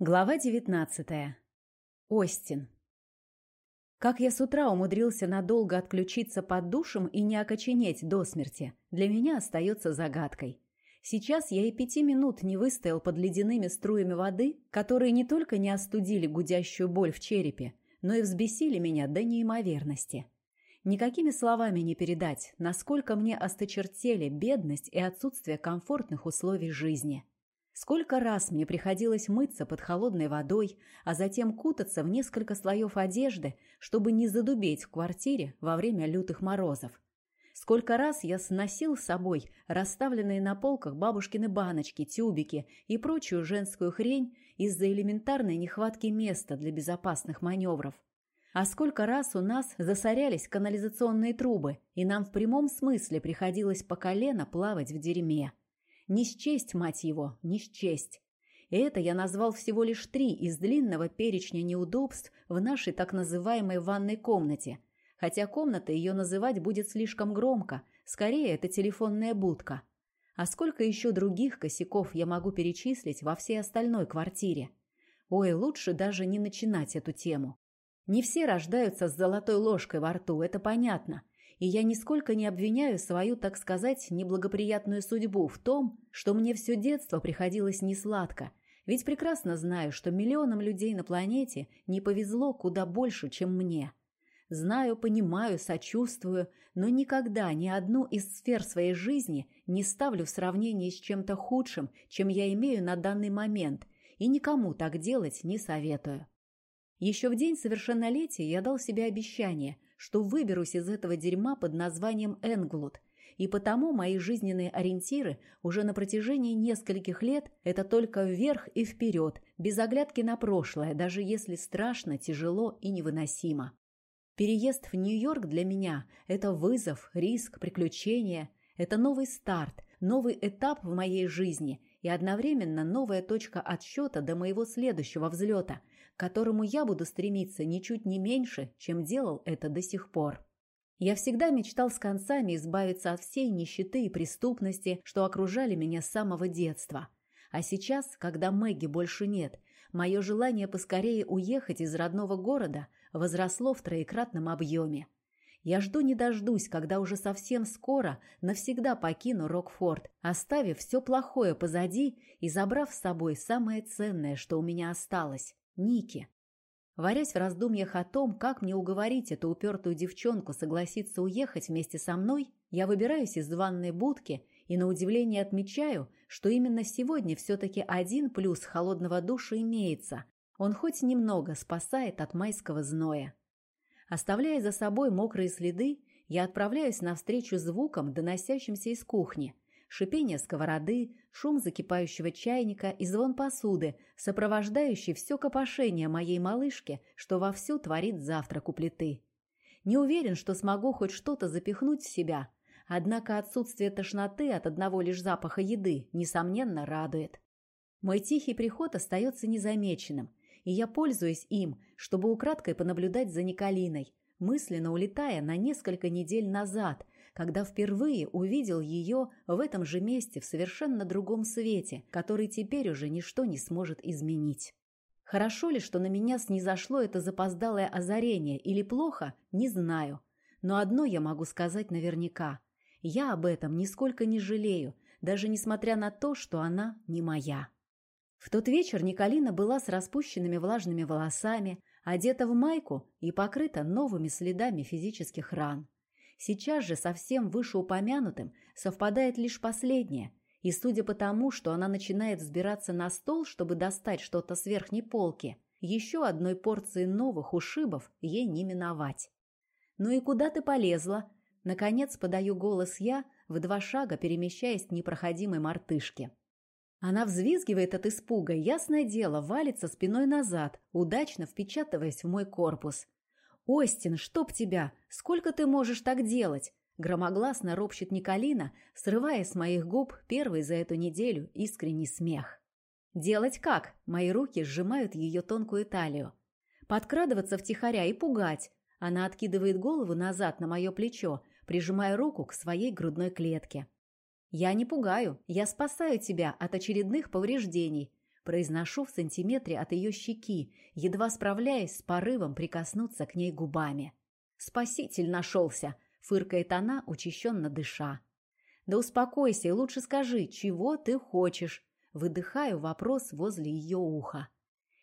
Глава 19. Остин. Как я с утра умудрился надолго отключиться под душем и не окоченеть до смерти, для меня остается загадкой. Сейчас я и пяти минут не выстоял под ледяными струями воды, которые не только не остудили гудящую боль в черепе, но и взбесили меня до неимоверности. Никакими словами не передать, насколько мне осточертели бедность и отсутствие комфортных условий жизни – Сколько раз мне приходилось мыться под холодной водой, а затем кутаться в несколько слоев одежды, чтобы не задубеть в квартире во время лютых морозов. Сколько раз я сносил с собой расставленные на полках бабушкины баночки, тюбики и прочую женскую хрень из-за элементарной нехватки места для безопасных маневров. А сколько раз у нас засорялись канализационные трубы, и нам в прямом смысле приходилось по колено плавать в дерьме. Не счесть, мать его, не счесть. И это я назвал всего лишь три из длинного перечня неудобств в нашей так называемой ванной комнате. Хотя комната ее называть будет слишком громко, скорее это телефонная будка. А сколько еще других косяков я могу перечислить во всей остальной квартире? Ой, лучше даже не начинать эту тему. Не все рождаются с золотой ложкой во рту, это понятно и я нисколько не обвиняю свою, так сказать, неблагоприятную судьбу в том, что мне все детство приходилось несладко, ведь прекрасно знаю, что миллионам людей на планете не повезло куда больше, чем мне. Знаю, понимаю, сочувствую, но никогда ни одну из сфер своей жизни не ставлю в сравнении с чем-то худшим, чем я имею на данный момент, и никому так делать не советую. Еще в день совершеннолетия я дал себе обещание – что выберусь из этого дерьма под названием Энглуд, и потому мои жизненные ориентиры уже на протяжении нескольких лет – это только вверх и вперед, без оглядки на прошлое, даже если страшно, тяжело и невыносимо. Переезд в Нью-Йорк для меня – это вызов, риск, приключение, это новый старт, новый этап в моей жизни и одновременно новая точка отсчета до моего следующего взлета, к которому я буду стремиться ничуть не меньше, чем делал это до сих пор. Я всегда мечтал с концами избавиться от всей нищеты и преступности, что окружали меня с самого детства. А сейчас, когда Мэгги больше нет, мое желание поскорее уехать из родного города возросло в троекратном объеме. Я жду не дождусь, когда уже совсем скоро навсегда покину Рокфорд, оставив все плохое позади и забрав с собой самое ценное, что у меня осталось Ники. Варясь в раздумьях о том, как мне уговорить эту упертую девчонку согласиться уехать вместе со мной, я выбираюсь из ванной будки и на удивление отмечаю, что именно сегодня все-таки один плюс холодного душа имеется. Он хоть немного спасает от майского зноя. Оставляя за собой мокрые следы, я отправляюсь навстречу звукам, доносящимся из кухни – шипение сковороды, шум закипающего чайника и звон посуды, сопровождающий все копошение моей малышки, что вовсю творит завтрак у плиты. Не уверен, что смогу хоть что-то запихнуть в себя, однако отсутствие тошноты от одного лишь запаха еды, несомненно, радует. Мой тихий приход остается незамеченным, и я пользуюсь им, чтобы украдкой понаблюдать за Николиной, мысленно улетая на несколько недель назад – когда впервые увидел ее в этом же месте в совершенно другом свете, который теперь уже ничто не сможет изменить. Хорошо ли, что на меня снизошло это запоздалое озарение, или плохо, не знаю. Но одно я могу сказать наверняка. Я об этом нисколько не жалею, даже несмотря на то, что она не моя. В тот вечер Николина была с распущенными влажными волосами, одета в майку и покрыта новыми следами физических ран. Сейчас же со всем вышеупомянутым совпадает лишь последнее, и судя по тому, что она начинает взбираться на стол, чтобы достать что-то с верхней полки, еще одной порции новых ушибов ей не миновать. «Ну и куда ты полезла?» Наконец подаю голос я, в два шага перемещаясь к непроходимой мартышке. Она взвизгивает от испуга, ясное дело, валится спиной назад, удачно впечатываясь в мой корпус. «Остин, чтоб тебя! Сколько ты можешь так делать?» Громогласно ропщет Николина, срывая с моих губ первый за эту неделю искренний смех. «Делать как?» Мои руки сжимают ее тонкую талию. «Подкрадываться втихаря и пугать!» Она откидывает голову назад на мое плечо, прижимая руку к своей грудной клетке. «Я не пугаю, я спасаю тебя от очередных повреждений», произношу в сантиметре от ее щеки, едва справляясь с порывом прикоснуться к ней губами. «Спаситель нашелся!» — фыркает она, учащенно дыша. «Да успокойся и лучше скажи, чего ты хочешь?» Выдыхаю вопрос возле ее уха.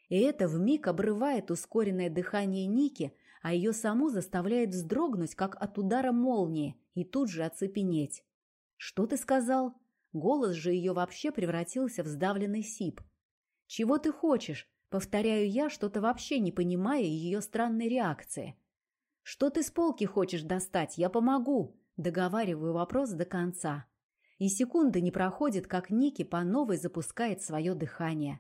И это вмиг обрывает ускоренное дыхание Ники, а ее саму заставляет вздрогнуть, как от удара молнии, и тут же оцепенеть. «Что ты сказал?» Голос же ее вообще превратился в сдавленный сип. «Чего ты хочешь?» Повторяю я, что-то вообще не понимая ее странной реакции. «Что ты с полки хочешь достать? Я помогу!» Договариваю вопрос до конца. И секунды не проходит, как Ники по новой запускает свое дыхание.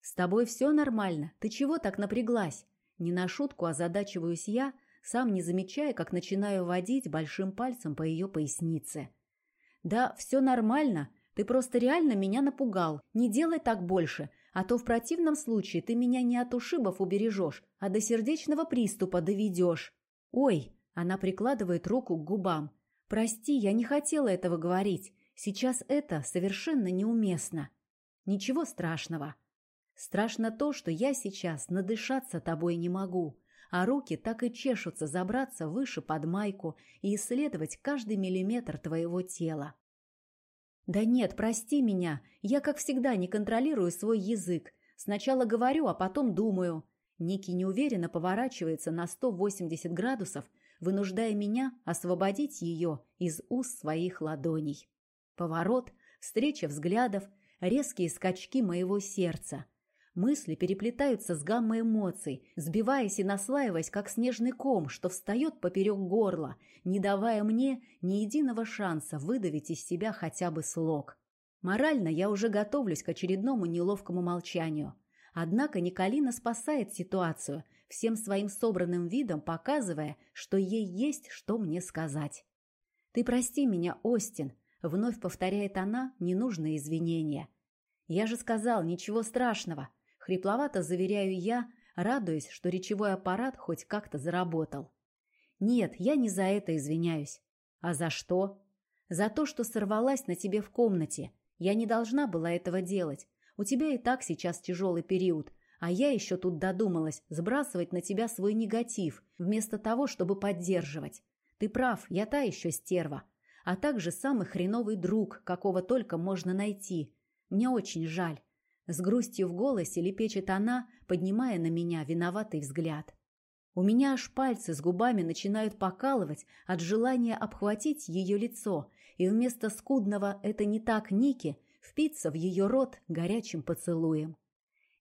«С тобой все нормально? Ты чего так напряглась?» Не на шутку озадачиваюсь я, сам не замечая, как начинаю водить большим пальцем по ее пояснице. «Да, все нормально. Ты просто реально меня напугал. Не делай так больше, а то в противном случае ты меня не от ушибов убережешь, а до сердечного приступа доведешь». «Ой!» – она прикладывает руку к губам. «Прости, я не хотела этого говорить. Сейчас это совершенно неуместно. Ничего страшного. Страшно то, что я сейчас надышаться тобой не могу, а руки так и чешутся забраться выше под майку и исследовать каждый миллиметр твоего тела. Да нет, прости меня, я, как всегда, не контролирую свой язык. Сначала говорю, а потом думаю. Ники неуверенно поворачивается на 180 градусов, вынуждая меня освободить ее из уст своих ладоней. Поворот, встреча взглядов, резкие скачки моего сердца – Мысли переплетаются с гаммой эмоций, сбиваясь и наслаиваясь, как снежный ком, что встает поперек горла, не давая мне ни единого шанса выдавить из себя хотя бы слог. Морально я уже готовлюсь к очередному неловкому молчанию. Однако Николина спасает ситуацию, всем своим собранным видом показывая, что ей есть что мне сказать. «Ты прости меня, Остин», — вновь повторяет она ненужные извинения. «Я же сказал, ничего страшного. Хрипловато заверяю я, радуясь, что речевой аппарат хоть как-то заработал. Нет, я не за это извиняюсь. А за что? За то, что сорвалась на тебе в комнате. Я не должна была этого делать. У тебя и так сейчас тяжелый период, а я еще тут додумалась сбрасывать на тебя свой негатив, вместо того, чтобы поддерживать. Ты прав, я та еще стерва. А также самый хреновый друг, какого только можно найти. Мне очень жаль. С грустью в голосе лепечет она, поднимая на меня виноватый взгляд. У меня аж пальцы с губами начинают покалывать от желания обхватить ее лицо и вместо скудного «это не так, Ники» впиться в ее рот горячим поцелуем.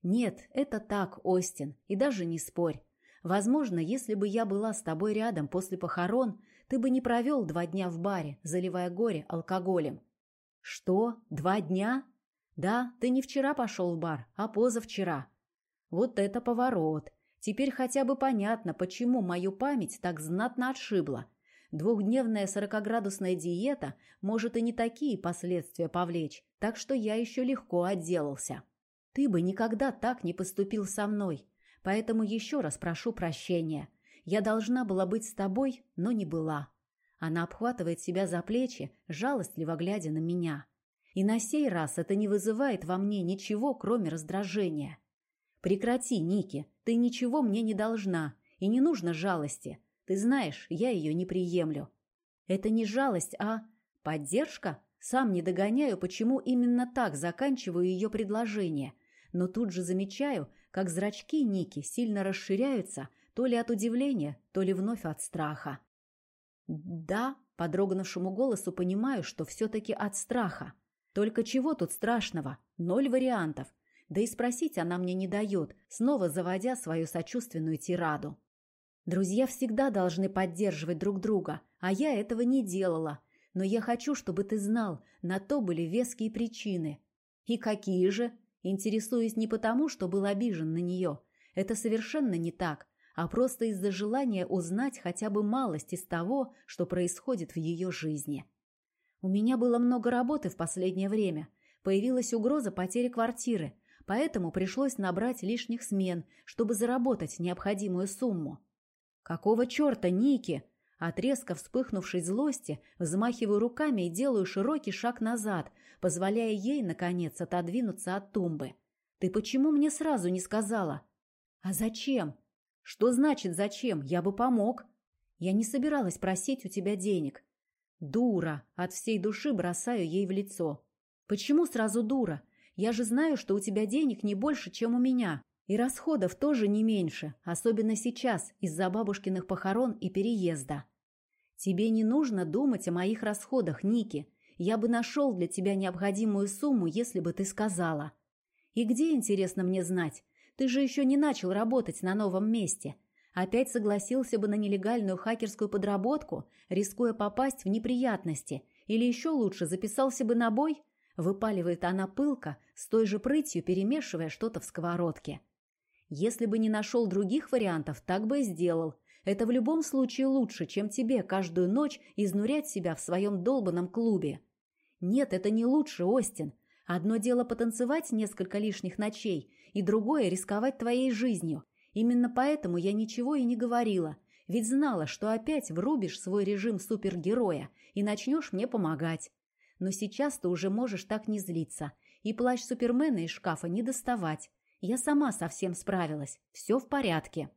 Нет, это так, Остин, и даже не спорь. Возможно, если бы я была с тобой рядом после похорон, ты бы не провел два дня в баре, заливая горе алкоголем. Что? Два дня? Да, ты не вчера пошел в бар, а позавчера. Вот это поворот. Теперь хотя бы понятно, почему мою память так знатно отшибла. Двухдневная сорокоградусная диета может и не такие последствия повлечь, так что я еще легко отделался. Ты бы никогда так не поступил со мной, поэтому еще раз прошу прощения. Я должна была быть с тобой, но не была. Она обхватывает себя за плечи, жалостливо глядя на меня. И на сей раз это не вызывает во мне ничего, кроме раздражения. Прекрати, Ники, ты ничего мне не должна, и не нужно жалости. Ты знаешь, я ее не приемлю. Это не жалость, а поддержка? Сам не догоняю, почему именно так заканчиваю ее предложение, но тут же замечаю, как зрачки Ники сильно расширяются, то ли от удивления, то ли вновь от страха. Да, по дрогнувшему голосу понимаю, что все-таки от страха. Только чего тут страшного? Ноль вариантов. Да и спросить она мне не дает, снова заводя свою сочувственную тираду. Друзья всегда должны поддерживать друг друга, а я этого не делала. Но я хочу, чтобы ты знал, на то были веские причины. И какие же? Интересуюсь не потому, что был обижен на нее. Это совершенно не так, а просто из-за желания узнать хотя бы малость из того, что происходит в ее жизни. У меня было много работы в последнее время. Появилась угроза потери квартиры, поэтому пришлось набрать лишних смен, чтобы заработать необходимую сумму. «Какого черта, Ники?» От резко вспыхнувшей злости взмахиваю руками и делаю широкий шаг назад, позволяя ей, наконец, отодвинуться от тумбы. Ты почему мне сразу не сказала? А зачем? Что значит зачем? Я бы помог. Я не собиралась просить у тебя денег. Дура! От всей души бросаю ей в лицо. Почему сразу дура? Я же знаю, что у тебя денег не больше, чем у меня. И расходов тоже не меньше, особенно сейчас, из-за бабушкиных похорон и переезда. Тебе не нужно думать о моих расходах, Ники. Я бы нашел для тебя необходимую сумму, если бы ты сказала. И где, интересно мне знать? Ты же еще не начал работать на новом месте. Опять согласился бы на нелегальную хакерскую подработку, рискуя попасть в неприятности. Или еще лучше, записался бы на бой? Выпаливает она пылко, с той же прытью перемешивая что-то в сковородке. Если бы не нашел других вариантов, так бы и сделал. Это в любом случае лучше, чем тебе каждую ночь изнурять себя в своем долбанном клубе. Нет, это не лучше, Остин. Одно дело потанцевать несколько лишних ночей, и другое — рисковать твоей жизнью. Именно поэтому я ничего и не говорила, ведь знала, что опять врубишь свой режим супергероя и начнешь мне помогать. Но сейчас ты уже можешь так не злиться, и плащ Супермена из шкафа не доставать. Я сама совсем справилась, все в порядке.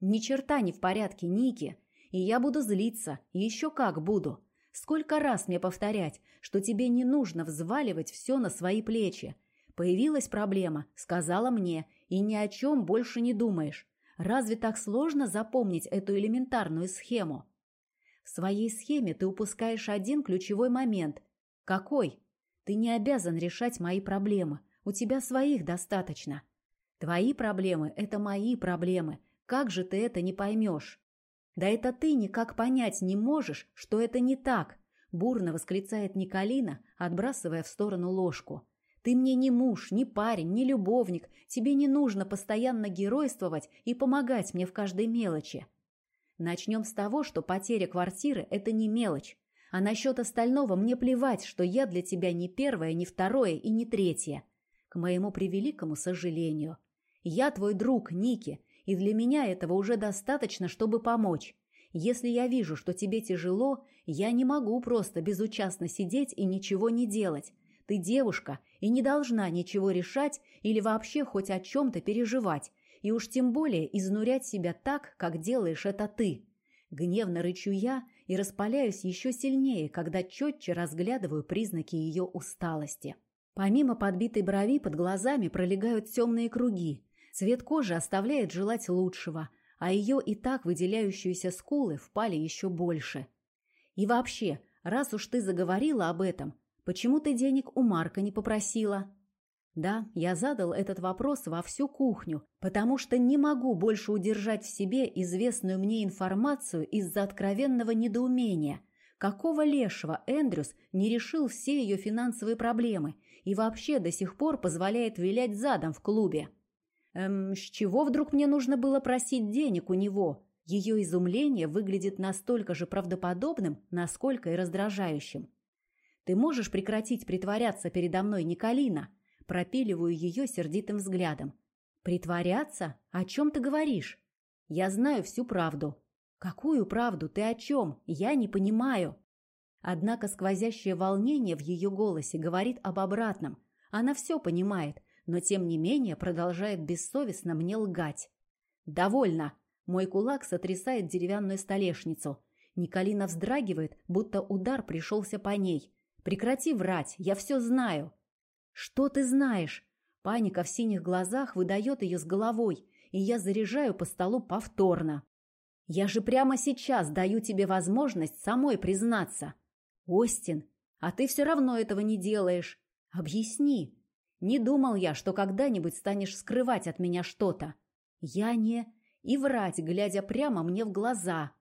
Ни черта не в порядке, Ники. И я буду злиться, еще как буду. Сколько раз мне повторять, что тебе не нужно взваливать все на свои плечи. Появилась проблема, сказала мне, и ни о чем больше не думаешь. Разве так сложно запомнить эту элементарную схему? В своей схеме ты упускаешь один ключевой момент. Какой? Ты не обязан решать мои проблемы. У тебя своих достаточно. Твои проблемы – это мои проблемы. Как же ты это не поймешь? Да это ты никак понять не можешь, что это не так, бурно восклицает Николина, отбрасывая в сторону ложку. Ты мне не муж, не парень, не любовник. Тебе не нужно постоянно геройствовать и помогать мне в каждой мелочи. Начнем с того, что потеря квартиры – это не мелочь. А насчет остального мне плевать, что я для тебя не первое, не второе и не третье. К моему превеликому сожалению. Я твой друг, Ники, и для меня этого уже достаточно, чтобы помочь. Если я вижу, что тебе тяжело, я не могу просто безучастно сидеть и ничего не делать. Ты девушка и не должна ничего решать или вообще хоть о чем-то переживать, и уж тем более изнурять себя так, как делаешь это ты. Гневно рычу я и распаляюсь еще сильнее, когда четче разглядываю признаки ее усталости. Помимо подбитой брови под глазами пролегают темные круги, Цвет кожи оставляет желать лучшего, а ее и так выделяющиеся скулы впали еще больше. И вообще, раз уж ты заговорила об этом, почему ты денег у Марка не попросила? Да, я задал этот вопрос во всю кухню, потому что не могу больше удержать в себе известную мне информацию из-за откровенного недоумения. Какого лешего Эндрюс не решил все ее финансовые проблемы и вообще до сих пор позволяет вилять задом в клубе? Эм, с чего вдруг мне нужно было просить денег у него? Ее изумление выглядит настолько же правдоподобным, насколько и раздражающим. Ты можешь прекратить притворяться передо мной, Николина? Пропиливаю ее сердитым взглядом. Притворяться? О чем ты говоришь? Я знаю всю правду. Какую правду? Ты о чем? Я не понимаю. Однако сквозящее волнение в ее голосе говорит об обратном. Она все понимает, но тем не менее продолжает бессовестно мне лгать. «Довольно!» Мой кулак сотрясает деревянную столешницу. Николина вздрагивает, будто удар пришелся по ней. «Прекрати врать, я все знаю!» «Что ты знаешь?» Паника в синих глазах выдает ее с головой, и я заряжаю по столу повторно. «Я же прямо сейчас даю тебе возможность самой признаться!» «Остин, а ты все равно этого не делаешь. Объясни!» Не думал я, что когда-нибудь станешь скрывать от меня что-то. Я не... И врать, глядя прямо мне в глаза.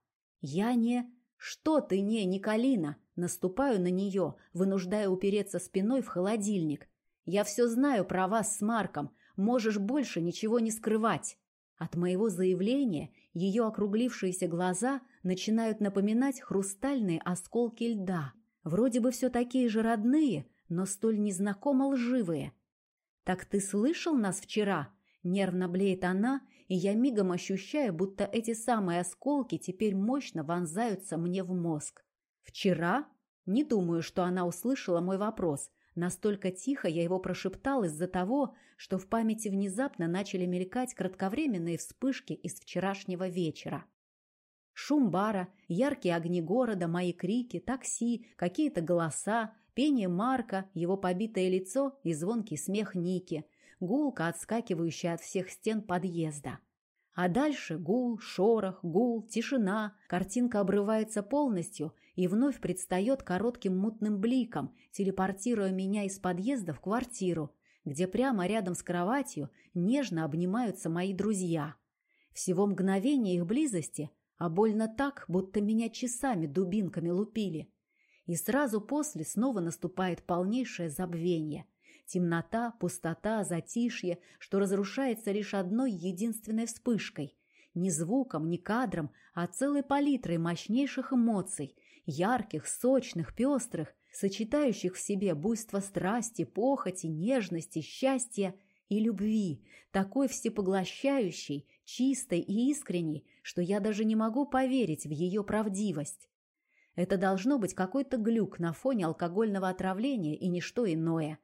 Я не... Что ты не, Николина? Наступаю на нее, вынуждая упереться спиной в холодильник. Я все знаю про вас с Марком. Можешь больше ничего не скрывать. От моего заявления ее округлившиеся глаза начинают напоминать хрустальные осколки льда. Вроде бы все такие же родные, но столь незнакомо лживые. «Так ты слышал нас вчера?» Нервно блеет она, и я мигом ощущаю, будто эти самые осколки теперь мощно вонзаются мне в мозг. «Вчера?» Не думаю, что она услышала мой вопрос, Настолько тихо я его прошептал из-за того, что в памяти внезапно начали мелькать кратковременные вспышки из вчерашнего вечера. Шум бара, яркие огни города, мои крики, такси, какие-то голоса, пение Марка, его побитое лицо и звонкий смех Ники, гулка, отскакивающая от всех стен подъезда. А дальше гул, шорох, гул, тишина. Картинка обрывается полностью и вновь предстает коротким мутным бликом, телепортируя меня из подъезда в квартиру, где прямо рядом с кроватью нежно обнимаются мои друзья. Всего мгновение их близости, а больно так, будто меня часами дубинками лупили. И сразу после снова наступает полнейшее забвение – Темнота, пустота, затишье, что разрушается лишь одной единственной вспышкой. Не звуком, не кадром, а целой палитрой мощнейших эмоций, ярких, сочных, пестрых, сочетающих в себе буйство страсти, похоти, нежности, счастья и любви, такой всепоглощающей, чистой и искренней, что я даже не могу поверить в ее правдивость. Это должно быть какой-то глюк на фоне алкогольного отравления и ничто иное.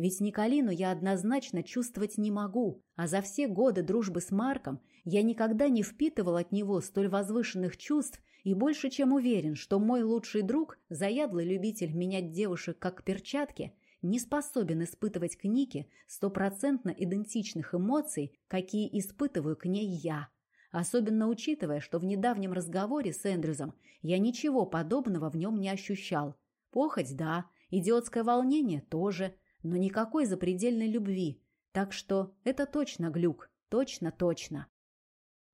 Ведь Николину я однозначно чувствовать не могу, а за все годы дружбы с Марком я никогда не впитывал от него столь возвышенных чувств и больше чем уверен, что мой лучший друг, заядлый любитель менять девушек как перчатки, не способен испытывать к Нике стопроцентно идентичных эмоций, какие испытываю к ней я. Особенно учитывая, что в недавнем разговоре с Эндрюзом я ничего подобного в нем не ощущал. Похоть – да, идиотское волнение – тоже, но никакой запредельной любви. Так что это точно глюк, точно-точно.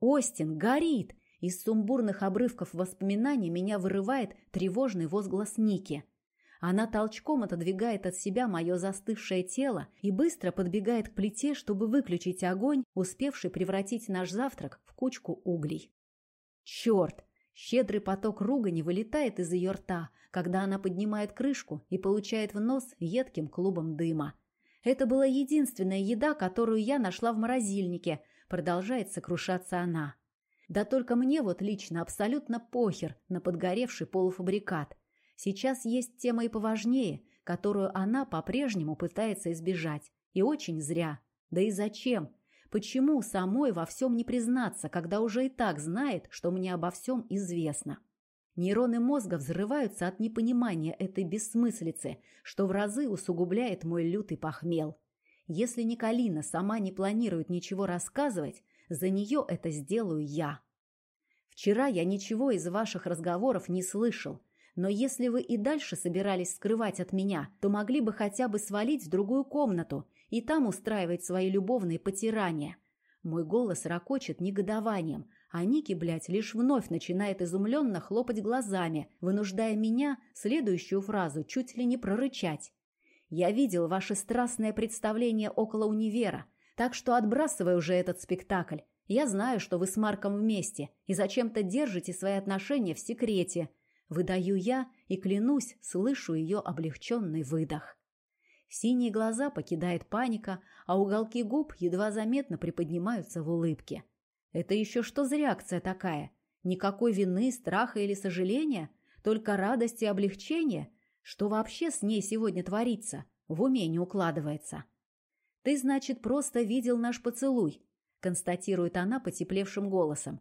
Остин горит! Из сумбурных обрывков воспоминаний меня вырывает тревожный возглас Ники. Она толчком отодвигает от себя мое застывшее тело и быстро подбегает к плите, чтобы выключить огонь, успевший превратить наш завтрак в кучку углей. Черт! Щедрый поток ругани вылетает из ее рта, когда она поднимает крышку и получает в нос едким клубом дыма. Это была единственная еда, которую я нашла в морозильнике, продолжает сокрушаться она. Да только мне вот лично абсолютно похер на подгоревший полуфабрикат. Сейчас есть тема и поважнее, которую она по-прежнему пытается избежать. И очень зря. Да и зачем? Почему самой во всем не признаться, когда уже и так знает, что мне обо всем известно? Нейроны мозга взрываются от непонимания этой бессмыслицы, что в разы усугубляет мой лютый похмел. Если Николина сама не планирует ничего рассказывать, за нее это сделаю я. Вчера я ничего из ваших разговоров не слышал, но если вы и дальше собирались скрывать от меня, то могли бы хотя бы свалить в другую комнату и там устраивать свои любовные потирания. Мой голос ракочет негодованием, а Ники, блядь, лишь вновь начинает изумленно хлопать глазами, вынуждая меня следующую фразу чуть ли не прорычать. «Я видел ваше страстное представление около универа, так что отбрасывай уже этот спектакль. Я знаю, что вы с Марком вместе и зачем-то держите свои отношения в секрете». Выдаю я и, клянусь, слышу ее облегченный выдох. Синие глаза покидает паника, а уголки губ едва заметно приподнимаются в улыбке. Это еще что за реакция такая? Никакой вины, страха или сожаления? Только радость и облегчение? Что вообще с ней сегодня творится? В уме не укладывается. «Ты, значит, просто видел наш поцелуй», констатирует она потеплевшим голосом.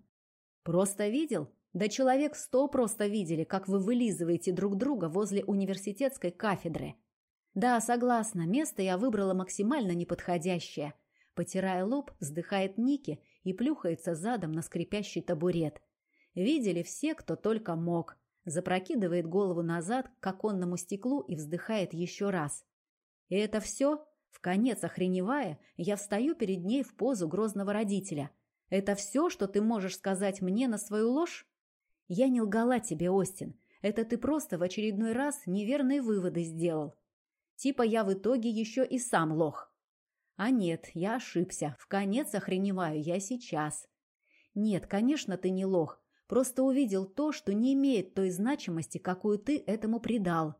«Просто видел? Да человек сто просто видели, как вы вылизываете друг друга возле университетской кафедры. Да, согласна, место я выбрала максимально неподходящее. Потирая лоб, вздыхает Ники и плюхается задом на скрипящий табурет. Видели все, кто только мог. Запрокидывает голову назад к оконному стеклу и вздыхает еще раз. И это все? В конец охреневая, я встаю перед ней в позу грозного родителя. Это все, что ты можешь сказать мне на свою ложь? Я не лгала тебе, Остин. Это ты просто в очередной раз неверные выводы сделал. Типа я в итоге еще и сам лох. А нет, я ошибся. В конец охреневаю я сейчас. Нет, конечно, ты не лох. Просто увидел то, что не имеет той значимости, какую ты этому придал.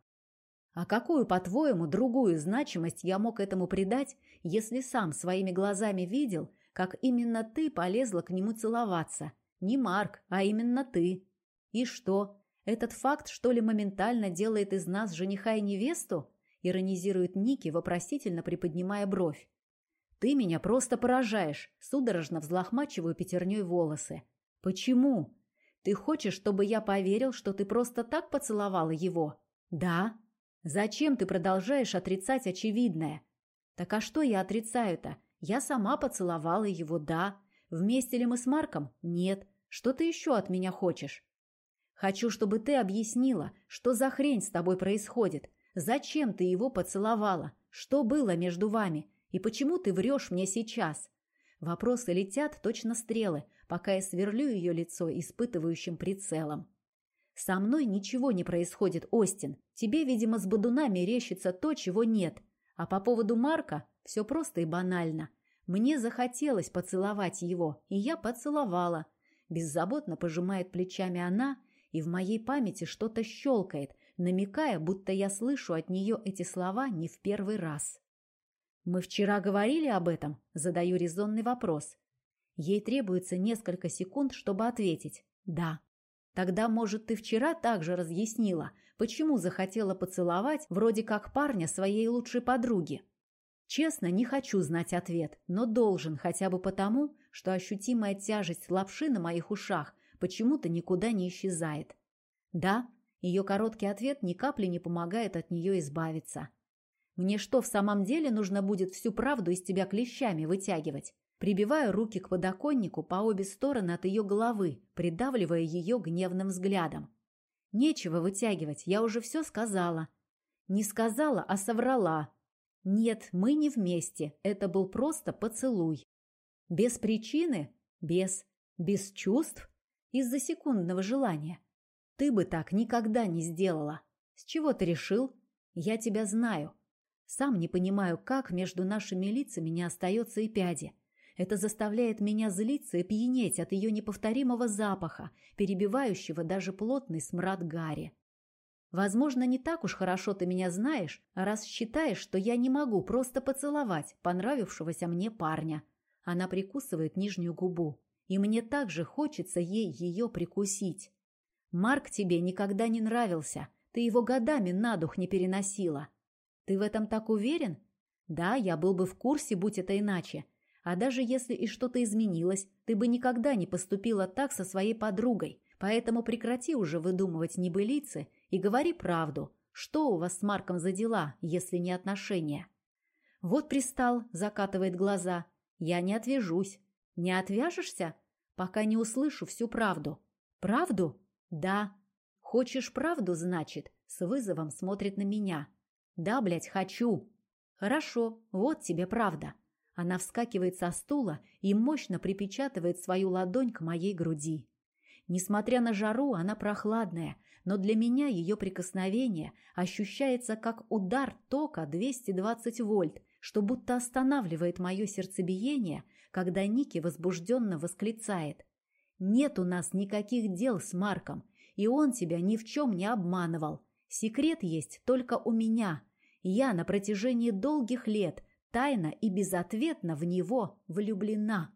А какую, по-твоему, другую значимость я мог этому придать, если сам своими глазами видел, как именно ты полезла к нему целоваться? Не Марк, а именно ты. И что? Этот факт, что ли, моментально делает из нас жениха и невесту? Иронизирует Ники, вопросительно приподнимая бровь. «Ты меня просто поражаешь!» Судорожно взлохмачиваю пятерней волосы. «Почему? Ты хочешь, чтобы я поверил, что ты просто так поцеловала его?» «Да». «Зачем ты продолжаешь отрицать очевидное?» «Так а что я отрицаю-то? Я сама поцеловала его, да. Вместе ли мы с Марком? Нет. Что ты еще от меня хочешь?» «Хочу, чтобы ты объяснила, что за хрень с тобой происходит. Зачем ты его поцеловала? Что было между вами? И почему ты врешь мне сейчас?» Вопросы летят точно стрелы, пока я сверлю ее лицо испытывающим прицелом. «Со мной ничего не происходит, Остин. Тебе, видимо, с бодунами рещится то, чего нет. А по поводу Марка все просто и банально. Мне захотелось поцеловать его, и я поцеловала. Беззаботно пожимает плечами она, и в моей памяти что-то щелкает, намекая, будто я слышу от нее эти слова не в первый раз. «Мы вчера говорили об этом?» – задаю резонный вопрос. Ей требуется несколько секунд, чтобы ответить «да». Тогда, может, ты вчера также разъяснила, почему захотела поцеловать вроде как парня своей лучшей подруги? Честно, не хочу знать ответ, но должен хотя бы потому, что ощутимая тяжесть лапши на моих ушах почему-то никуда не исчезает. Да, ее короткий ответ ни капли не помогает от нее избавиться. Мне что, в самом деле нужно будет всю правду из тебя клещами вытягивать? Прибиваю руки к подоконнику по обе стороны от ее головы, придавливая ее гневным взглядом. Нечего вытягивать, я уже все сказала. Не сказала, а соврала. Нет, мы не вместе, это был просто поцелуй. Без причины? Без. Без чувств? Из-за секундного желания. Ты бы так никогда не сделала. С чего ты решил? Я тебя знаю. Сам не понимаю, как между нашими лицами не остается и пяди. Это заставляет меня злиться и пьянеть от ее неповторимого запаха, перебивающего даже плотный смрад Гарри. Возможно, не так уж хорошо ты меня знаешь, раз считаешь, что я не могу просто поцеловать понравившегося мне парня. Она прикусывает нижнюю губу, и мне также хочется ей ее прикусить. Марк тебе никогда не нравился, ты его годами на дух не переносила. Ты в этом так уверен? Да, я был бы в курсе, будь это иначе. А даже если и что-то изменилось, ты бы никогда не поступила так со своей подругой. Поэтому прекрати уже выдумывать небылицы и говори правду. Что у вас с Марком за дела, если не отношения? Вот пристал, закатывает глаза. Я не отвяжусь. Не отвяжешься? Пока не услышу всю правду. Правду? Да. Хочешь правду, значит? С вызовом смотрит на меня. Да, блядь, хочу. Хорошо, вот тебе правда. Она вскакивает со стула и мощно припечатывает свою ладонь к моей груди. Несмотря на жару, она прохладная, но для меня ее прикосновение ощущается как удар тока 220 вольт, что будто останавливает мое сердцебиение, когда Ники возбужденно восклицает. «Нет у нас никаких дел с Марком, и он тебя ни в чем не обманывал. Секрет есть только у меня. Я на протяжении долгих лет тайно и безответно в него влюблена.